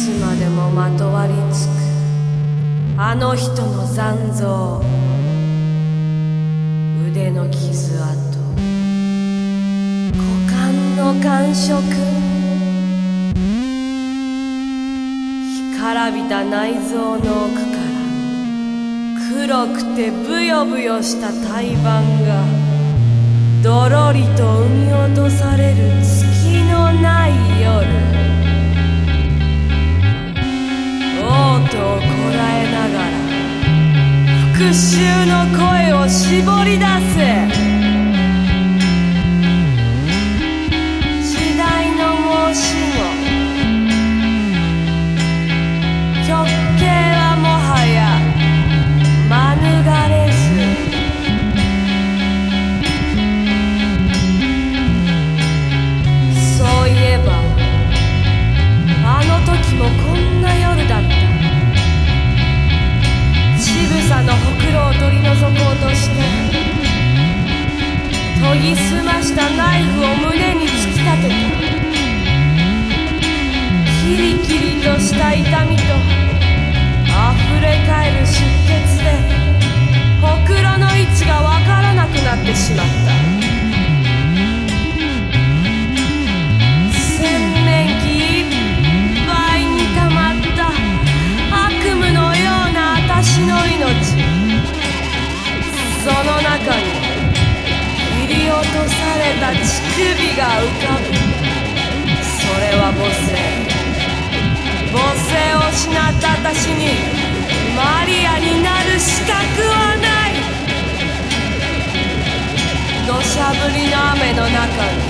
つまでもまとわりつく。あの人の残像。腕の傷跡。股間の感触。干からびた内臓の奥から。黒くてブヨブヨした胎盤が。どろりと産み落とされる月のない夜。絞り出すぎ澄ましたナイフを胸に突き立てた。キリキリとした痛みと溢れ返る出血。乳首が浮かぶ。それは母性母性を失った私にマリアになる資格はない。土砂降りの雨の中。に